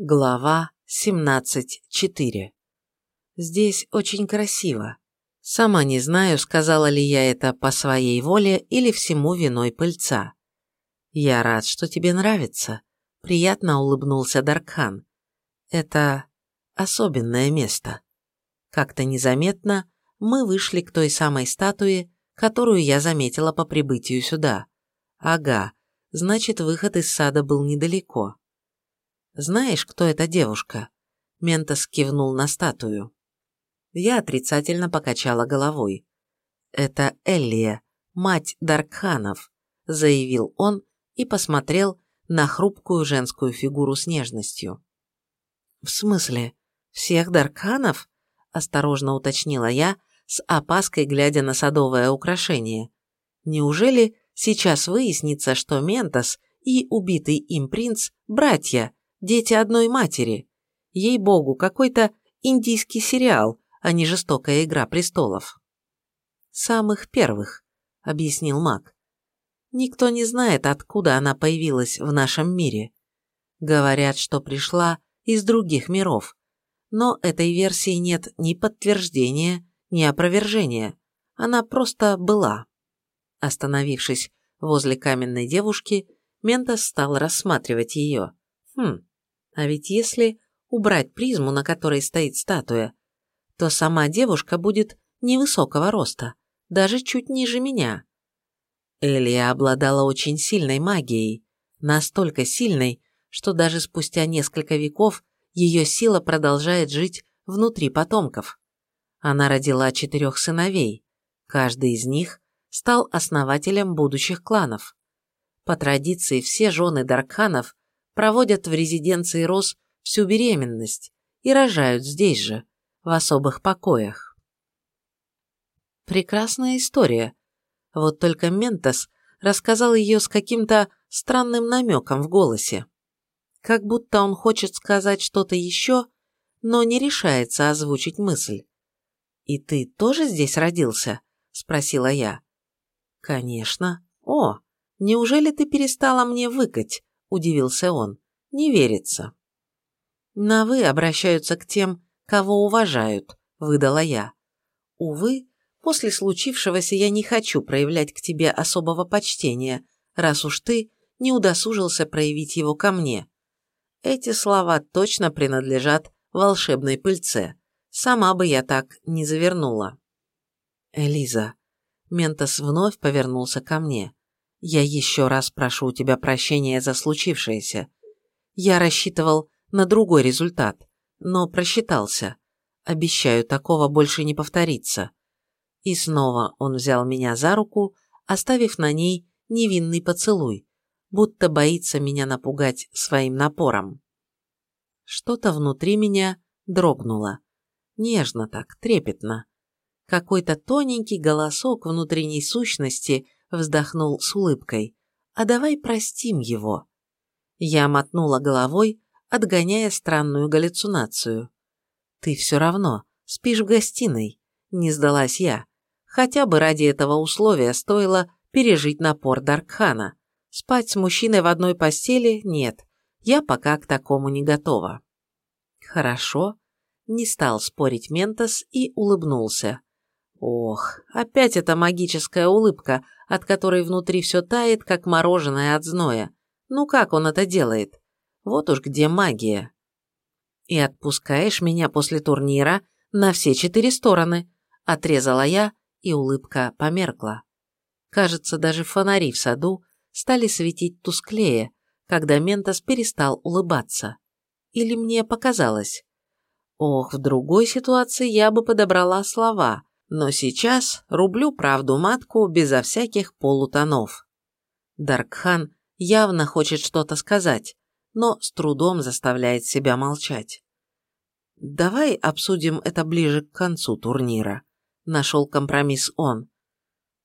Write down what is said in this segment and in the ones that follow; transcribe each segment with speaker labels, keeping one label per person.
Speaker 1: Глава 17.4 Здесь очень красиво. Сама не знаю, сказала ли я это по своей воле или всему виной пыльца. Я рад, что тебе нравится. Приятно улыбнулся Даркхан. Это особенное место. Как-то незаметно мы вышли к той самой статуе, которую я заметила по прибытию сюда. Ага, значит, выход из сада был недалеко. «Знаешь, кто эта девушка?» Ментос кивнул на статую. Я отрицательно покачала головой. «Это Эллия, мать Даркханов», заявил он и посмотрел на хрупкую женскую фигуру с нежностью. «В смысле, всех Даркханов?» осторожно уточнила я, с опаской глядя на садовое украшение. «Неужели сейчас выяснится, что Ментос и убитый им принц – братья, Дети одной матери. Ей-богу, какой-то индийский сериал, а не жестокая игра престолов. «Самых первых», — объяснил маг. «Никто не знает, откуда она появилась в нашем мире. Говорят, что пришла из других миров, но этой версии нет ни подтверждения, ни опровержения. Она просто была». Остановившись возле каменной девушки, Ментос стал рассматривать ее. Хм, а ведь если убрать призму, на которой стоит статуя, то сама девушка будет невысокого роста, даже чуть ниже меня. Элия обладала очень сильной магией, настолько сильной, что даже спустя несколько веков ее сила продолжает жить внутри потомков. Она родила четырех сыновей, каждый из них стал основателем будущих кланов. По традиции все жены Даркханов проводят в резиденции Рос всю беременность и рожают здесь же, в особых покоях. Прекрасная история. Вот только Ментос рассказал ее с каким-то странным намеком в голосе. Как будто он хочет сказать что-то еще, но не решается озвучить мысль. «И ты тоже здесь родился?» – спросила я. «Конечно. О, неужели ты перестала мне выкать?» – удивился он. «Не верится». «На «вы» обращаются к тем, кого уважают», – выдала я. «Увы, после случившегося я не хочу проявлять к тебе особого почтения, раз уж ты не удосужился проявить его ко мне. Эти слова точно принадлежат волшебной пыльце. Сама бы я так не завернула». «Элиза», Ментос вновь повернулся ко мне. Я еще раз прошу у тебя прощения за случившееся. Я рассчитывал на другой результат, но просчитался. Обещаю, такого больше не повторится. И снова он взял меня за руку, оставив на ней невинный поцелуй, будто боится меня напугать своим напором. Что-то внутри меня дрогнуло. Нежно так, трепетно. Какой-то тоненький голосок внутренней сущности – вздохнул с улыбкой. «А давай простим его». Я мотнула головой, отгоняя странную галлюцинацию. «Ты все равно спишь в гостиной», – не сдалась я. Хотя бы ради этого условия стоило пережить напор Даркхана. Спать с мужчиной в одной постели – нет, я пока к такому не готова. «Хорошо», – не стал спорить Ментос и улыбнулся. Ох, опять эта магическая улыбка, от которой внутри все тает, как мороженое от зноя. Ну как он это делает? Вот уж где магия. И отпускаешь меня после турнира на все четыре стороны, отрезала я, и улыбка померкла. Кажется, даже фонари в саду стали светить тусклее, когда Ментос перестал улыбаться. Или мне показалось? Ох, в другой ситуации я бы подобрала слова – но сейчас рублю правду матку безо всяких полутонов. Даркхан явно хочет что-то сказать, но с трудом заставляет себя молчать. «Давай обсудим это ближе к концу турнира», – нашел компромисс он.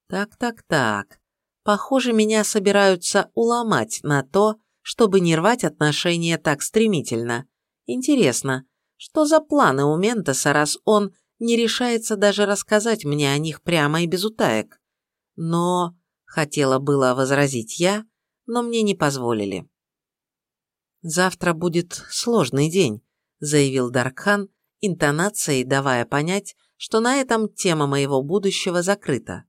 Speaker 1: «Так-так-так. Похоже, меня собираются уломать на то, чтобы не рвать отношения так стремительно. Интересно, что за планы у Ментоса, раз он не решается даже рассказать мне о них прямо и без утаек. Но, хотела было возразить я, но мне не позволили. «Завтра будет сложный день», – заявил Даркхан, интонацией давая понять, что на этом тема моего будущего закрыта.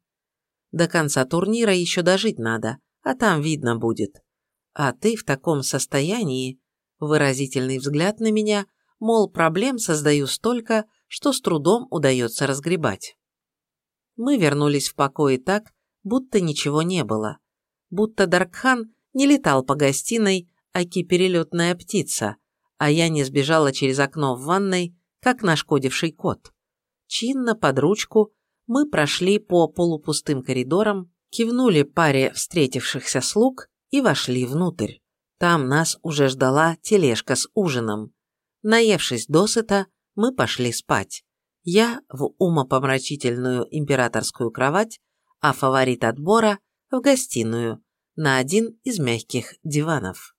Speaker 1: До конца турнира еще дожить надо, а там видно будет. А ты в таком состоянии, выразительный взгляд на меня, мол, проблем создаю столько, что с трудом удается разгребать. Мы вернулись в покое так, будто ничего не было. Будто Даркхан не летал по гостиной, аки перелетная птица, а я не сбежала через окно в ванной, как нашкодивший кот. Чинно, под ручку, мы прошли по полупустым коридорам, кивнули паре встретившихся слуг и вошли внутрь. Там нас уже ждала тележка с ужином. Наевшись досыта, мы пошли спать. Я в умопомрачительную императорскую кровать, а фаворит отбора в гостиную, на один из мягких диванов.